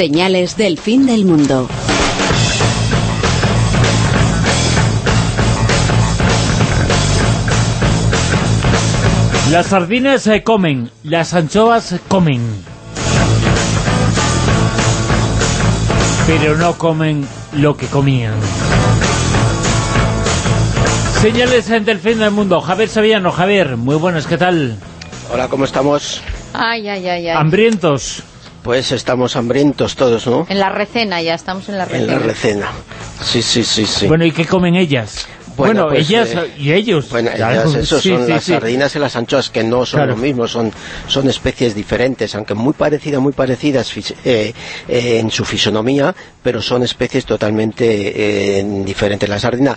Señales del fin del mundo. Las sardinas se comen, las anchoas comen. Pero no comen lo que comían. Señales del fin del mundo. Javier Sevillano, Javier, muy buenas, ¿qué tal? Hola, ¿cómo estamos? Ay, ay, ay, ay. ¿Hambrientos? Pues estamos hambrientos todos, ¿no? En la recena, ya estamos en la recena. En la recena. Sí, sí, sí, sí. Bueno, ¿y qué comen ellas? Bueno, pues, ellas eh, y ellos. Bueno, ellas, eso sí, son sí, las sí. sardinas y las anchoas, que no son Claro. lo mismo, son, son especies diferentes, aunque muy parecidas, muy parecidas eh, eh, en su fisonomía, pero son especies totalmente eh, diferentes. La sardina,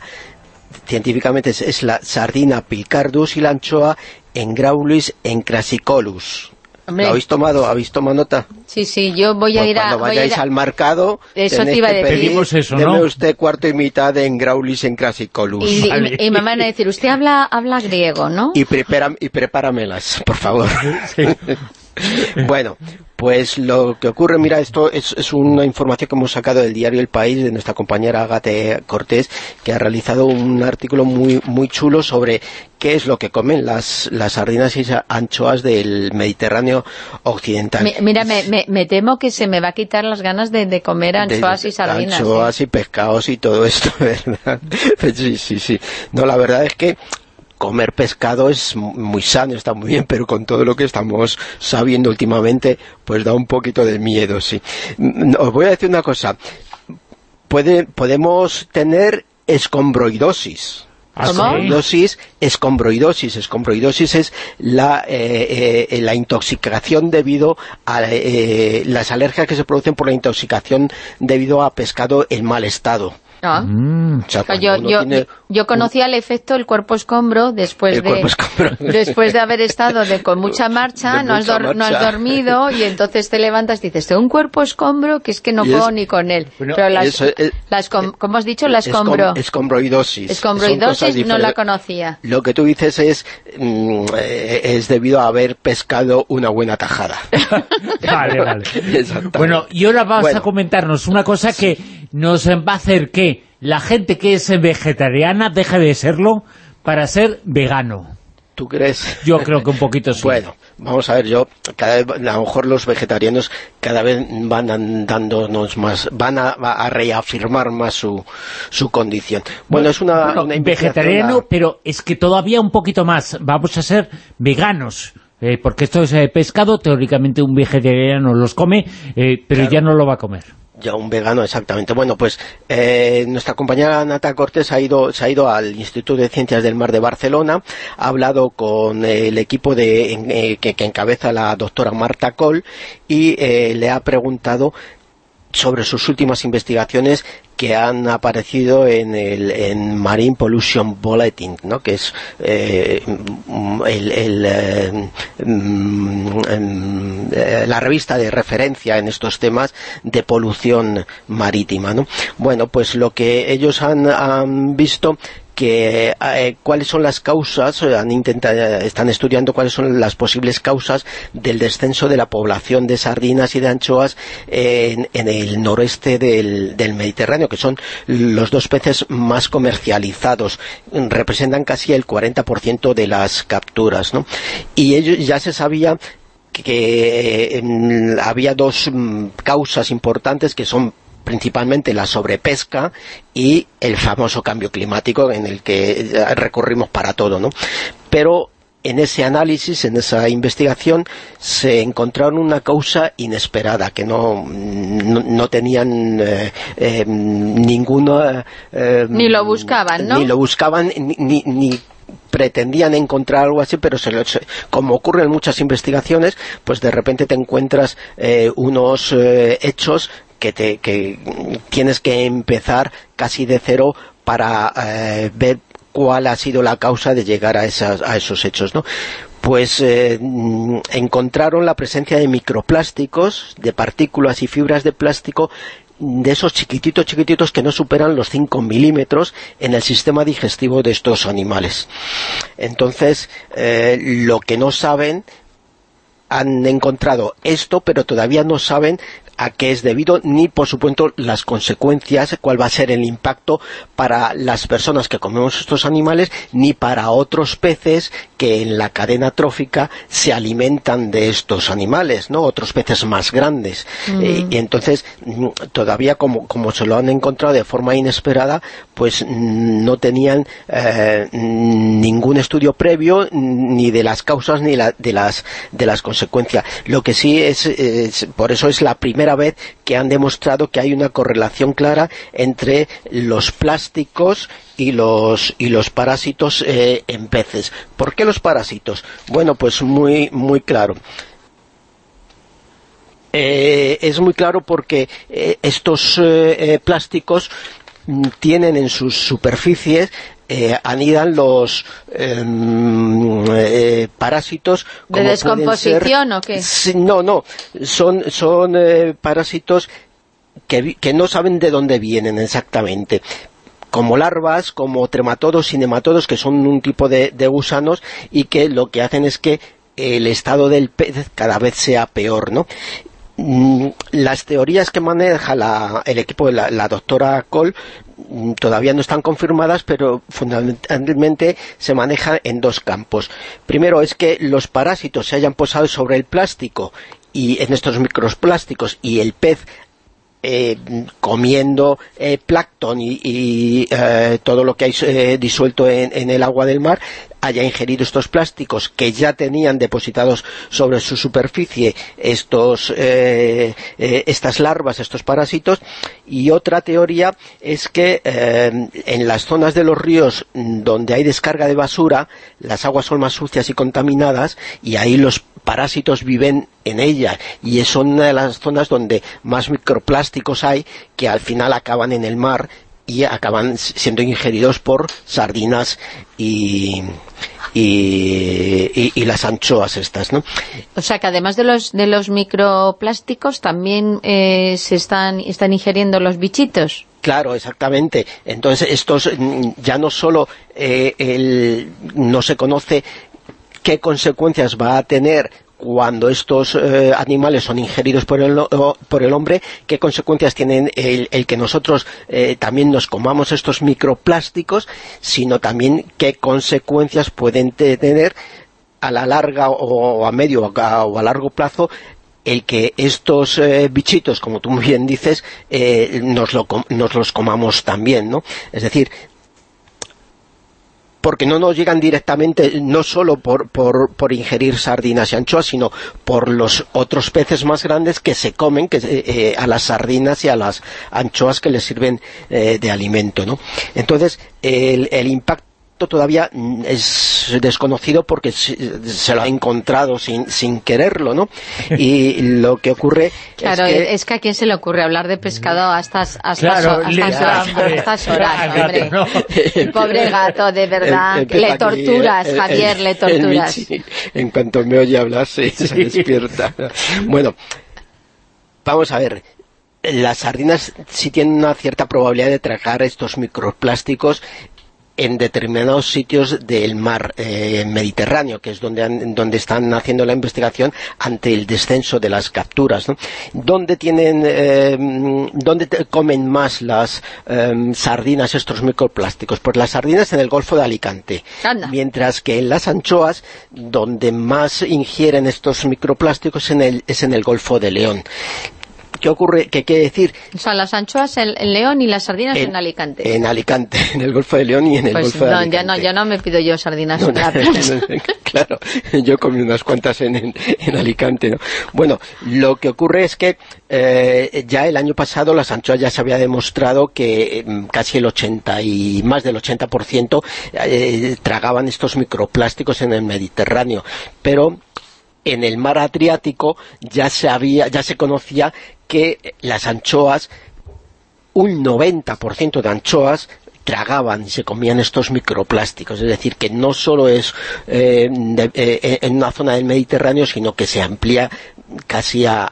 científicamente, es, es la sardina pilcardus y la anchoa engraulis encrasicolus. Hombre. ¿Lo habéis tomado? ¿Habéis tomado nota? Sí, sí, yo voy a Pues ir a... cuando vayáis a- al mercado Eso tenéis te iba a que decir. pedir, Pedimos eso, deme ¿no? usted cuarto y mitad de engraulis encrasicolus. Y, y- Vale. y me van a decir, usted habla habla griego, ¿no? y, prepara, y prepáramelas, por favor. Sí. bueno, pues lo que ocurre, mira, esto es, es una información que hemos sacado del diario El País de nuestra compañera Agate Cortés, que ha realizado un artículo muy muy chulo sobre qué es lo que comen las, las sardinas y anchoas del Mediterráneo occidental. Mi- Mira, me, me- me temo que se me va a quitar las ganas de, de comer anchoas de- y sardinas. Anchoas ¿eh? y pescados y todo esto, ¿verdad? Sí, sí, sí. No, la verdad es que comer pescado es mu- muy sano, está muy bien, pero con todo lo que estamos sabiendo últimamente, pues da un poquito de miedo, sí. Mm, Os voy a decir una cosa. Puede, podemos tener escombroidosis. ¿Ah. Escombroidosis, escombroidosis, escombroidosis es la, eh, eh, la intoxicación debido a eh, las alergias que se producen por la intoxicación debido a pescado en mal estado. Ah. Mm. O sea, cuando Yo, uno yo, tiene yo conocía el efecto del cuerpo escombro después El de escombro. después de haber estado de, con mucha marcha, De no, has no dormido y entonces te levantas y dices, tengo un cuerpo escombro que es que no Y puedo es- ni con él. Bueno, Pero las, eso es- las com- ¿cómo has dicho? La escom- escombro. escombroidosis. Escombroidosis no la conocía. Lo que tú dices es, mm, eh, es debido a haber pescado una buena tajada. Vale, vale. Bueno, y ahora vas Bueno. a comentarnos una cosa que nos va a hacer que la gente que es vegetariana deje de serlo para ser vegano. ¿Tú crees? Yo creo que un poquito sí. Bueno, vamos a ver, yo, cada vez, a lo mejor los vegetarianos cada vez van an- dándonos más, van a, a reafirmar más su, su condición. Bueno, es una, Bueno, una investigación vegetariano, a- pero es que todavía un poquito más. Vamos a ser veganos. eh, porque esto es eh, pescado, teóricamente un vegetariano los come, eh, pero ya no lo va a comer. Ya un vegano, exactamente. Bueno, pues eh, nuestra compañera Nata Cortés ha ido, se ha ido al Instituto de Ciencias del Mar de Barcelona, ha hablado con el equipo de, eh, que, encabeza la doctora Marta Coll y eh, le ha preguntado sobre sus últimas investigaciones que han aparecido en el en Marine Pollution Bulletin, ¿no? que es eh, el, el, eh, mm, em, eh, la revista de referencia en estos temas de polución marítima. ¿no? Bueno, pues lo que ellos han, han visto que eh, cuáles son las causas, eh, han intentado, están estudiando cuáles son las posibles causas del descenso de la población de sardinas y de anchoas en, en el noreste del, del Mediterráneo, que son los dos peces más comercializados, representan casi el 40% de las capturas, ¿no? Y ellos ya se sabía que eh, había dos mm, causas importantes que son principalmente la sobrepesca y el famoso cambio climático en el que recurrimos para todo, ¿no? Pero en ese análisis, en esa investigación, se encontraron una causa inesperada, que no, no, no tenían eh, eh, ninguna... eh, Ni lo buscaban, ¿no? Ni lo buscaban, ni, ni, ni pretendían encontrar algo así, pero se lo- se- como ocurre en muchas investigaciones, pues de repente te encuentras eh, unos eh, hechos que, te, que tienes que empezar casi de cero para eh, ver cuál ha sido la causa de llegar a, esas, a esos hechos, ¿no? Pues eh, mm, encontraron la presencia de microplásticos, de partículas y fibras de plástico de esos chiquititos, chiquititos que no superan los 5 milímetros en el sistema digestivo de estos animales. Entonces, eh, lo que no saben han encontrado esto, pero todavía no saben a qué es debido, ni por supuesto las consecuencias, cuál va a ser el impacto para las personas que comemos estos animales, ni para otros peces que en la cadena trófica se alimentan de estos animales, ¿no? Otros peces más grandes. Eh, y entonces, mm, todavía como, como se lo han encontrado de forma inesperada, pues mm, no tenían eh, ningún estudio previo ni de las causas ni de las de las consecuencias. Lo que sí es, es, por eso es la primera vez que han demostrado que hay una correlación clara entre los plásticos y los, y los parásitos eh, en peces. ¿Por qué los parásitos? Bueno, pues muy, muy claro. Eh, es muy claro porque eh, estos plásticos tienen en sus superficies anidan los em, parásitos ¿De descomposición o qué? no, no, son, son parásitos que, que, no saben de dónde vienen exactamente, como larvas, como trematodos y nematodos, que son un tipo de, gusanos y que lo que hacen es que el estado del pez cada vez sea peor, ¿no? Mm, las teorías que maneja el equipo de la, doctora Cole mm, todavía no están confirmadas, pero fundamentalmente se maneja en dos campos. Primero es que los parásitos se hayan posado sobre el plástico y en estos microplásticos y el pez eh, comiendo eh, plancton y, eh, todo lo que hay disuelto en, el agua del mar haya ingerido estos plásticos que ya tenían depositados sobre su superficie estos, estas larvas, estos parásitos y otra teoría es que en las zonas de los ríos donde hay descarga de basura las aguas son más sucias y contaminadas y ahí los parásitos viven en ella y es una de las zonas donde más microplásticos hay que al final acaban en el mar y acaban siendo ingeridos por sardinas y, y, las anchoas estas, ¿no? O sea que además de los, de los microplásticos también eh, se están, están ingiriendo los bichitos. Claro, exactamente. Entonces estos mm, ya no solo eh, el, no se conoce qué consecuencias va a tener cuando estos eh, animales son ingeridos por el, por el hombre, qué consecuencias tienen el, que nosotros eh, también nos comamos estos microplásticos, sino también qué consecuencias pueden tener a la larga o a medio o a largo plazo el que estos eh, bichitos, como tú muy bien dices, nos, nos los comamos también, ¿no? Es decir, porque no nos llegan directamente, no solo por, por, ingerir sardinas y anchoas, sino por los otros peces más grandes que se comen que, eh, eh, a las sardinas y a las anchoas que les sirven eh, de alimento. ¿no? Entonces, el, el impacto todavía es desconocido porque se, lo ha encontrado sin, sin quererlo, ¿no? Y lo que ocurre claro, es que... es que a quién se le ocurre hablar de pescado a estas, estas, horas, hombre. Pobre gato, de verdad. le torturas, Javier, le torturas. en cuanto me oye hablar, se, se despierta. bueno, vamos a ver las sardinas sí tienen una cierta probabilidad de tragar estos microplásticos en determinados sitios del mar eh, Mediterráneo, que es donde, donde están haciendo la investigación ante el descenso de las capturas. ¿no? ¿Dónde, tienen, eh, ¿Dónde comen más las eh, sardinas estos microplásticos? Pues las sardinas en el Golfo de Alicante. Mientras que en las anchoas, donde más ingieren estos microplásticos en el, es en el Golfo de León. ¿Qué ocurre? ¿Qué quiere decir? O sea, las anchoas en, León y las sardinas en, Alicante. En Alicante, en el Golfo de León y en el pues Golfo de Alicante. Ya no, ya no me pido yo sardinas en la claro, yo comí unas cuantas en, Alicante. ¿no? Bueno, lo que ocurre es que eh, ya el año pasado las anchoas ya se había demostrado que mm, casi el 80 y más del 80% eh, tragaban estos microplásticos en el Mediterráneo. Pero en el mar Adriático ya se había, ya se conocía que las anchoas, un 90% de anchoas tragaban y se comían estos microplásticos, es decir, que no solo es eh, eh, en una zona del Mediterráneo, sino que se amplía casi a,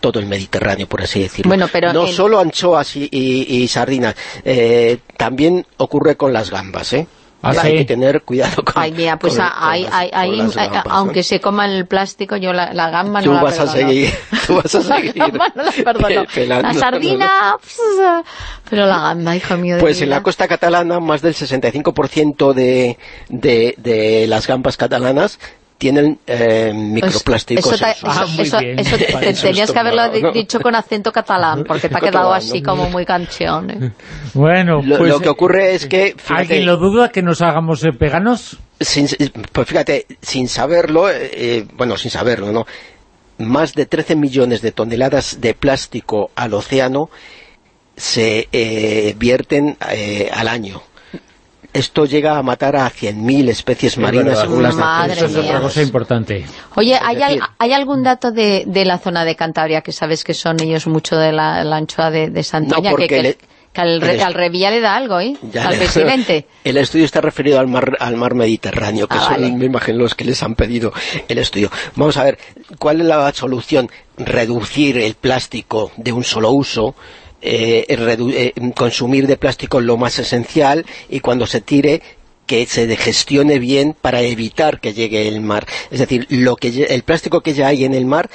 todo el Mediterráneo, por así decirlo. no solo anchoas y, sardinas, eh, también ocurre con las gambas, ¿eh? Hay que tener cuidado con Ay, mira, pues hay, aunque se coma el plástico, yo la, gamba no la vas a seguir, Tú vas a seguir. la gamba no la perdono. la sardina... pero la gamba, hijo mío. pues en la costa catalana, más del 65% de, de, de las gambas catalanas tienen eh, microplásticos. Eso, ah, eso, tenías que haberlo dicho con acento catalán, porque te ha quedado así como muy canción. ¿eh? Bueno, lo, pues, que ocurre es que... ¿Alguien lo duda que nos hagamos veganos? pues fíjate, sin saberlo, eh, bueno, sin saberlo, ¿no? Más de 13 millones de toneladas de plástico al océano se vierten al año esto llega a matar a 100.000 especies marinas según las Eso es otra cosa importante. Oye, ¿hay, algún dato de, la zona de Cantabria que sabes que son ellos mucho de la, anchoa de, de Santoña? No, que, al, Revilla le da algo, ¿eh? al presidente. El estudio está referido al mar, al mar Mediterráneo, que ah, son, me imagino, los que les han pedido el estudio. Vamos a ver, ¿cuál es la solución? Reducir el plástico de un solo uso, eh, eh, consumir de plástico lo más esencial y cuando se tire que se gestione bien para evitar que llegue el mar. Es decir, lo que el plástico que ya hay en el mar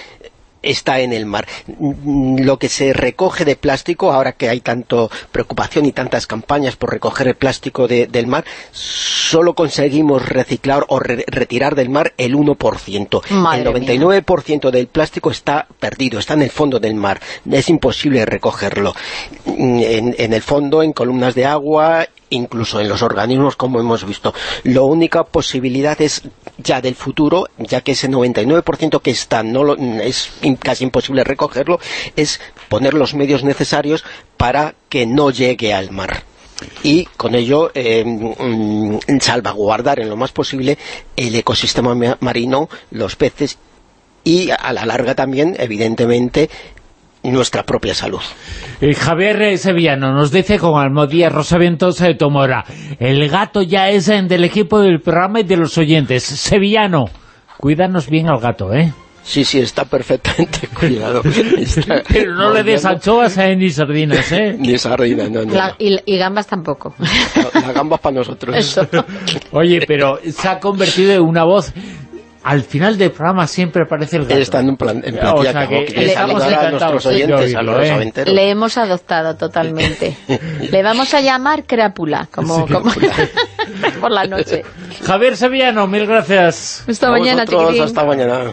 está en el mar. Lo que se recoge de plástico, ahora que hay tanto preocupación y tantas campañas por recoger el plástico del mar, solo conseguimos reciclar o retirar del mar el 1%. el 99% del plástico está perdido, está en el fondo del mar. Es imposible recogerlo. en el fondo, en columnas de agua, incluso en los organismos como hemos visto. La única posibilidad es ya del futuro, ya que ese 99% que está no es casi imposible recogerlo, es poner los medios necesarios para que no llegue al mar y con ello eh, mm, salvaguardar en lo más posible el ecosistema marino, los peces y a la larga también, evidentemente, nuestra propia salud. Eh, Javier Sevillano nos dice con Almodía Rosavientos de Tomora, el gato ya es del equipo del programa y de los oyentes. Sevillano, cuídanos bien al gato, ¿eh? Sí, sí, está perfectamente cuidado. Pero no, le des anchoas eh, ni sardinas, ¿eh? ni sardinas, no, no. y, gambas tampoco. La, gambas para nosotros. Oye, pero se ha convertido en una voz al final del programa siempre aparece el gato. Está en un plan, en plan o sea que, le, a nuestros oyentes, a los ¿eh? Le hemos adoptado totalmente. le vamos a llamar Crápula, como, como por la noche. Javier Sevillano, mil gracias. Hasta mañana, Hasta mañana.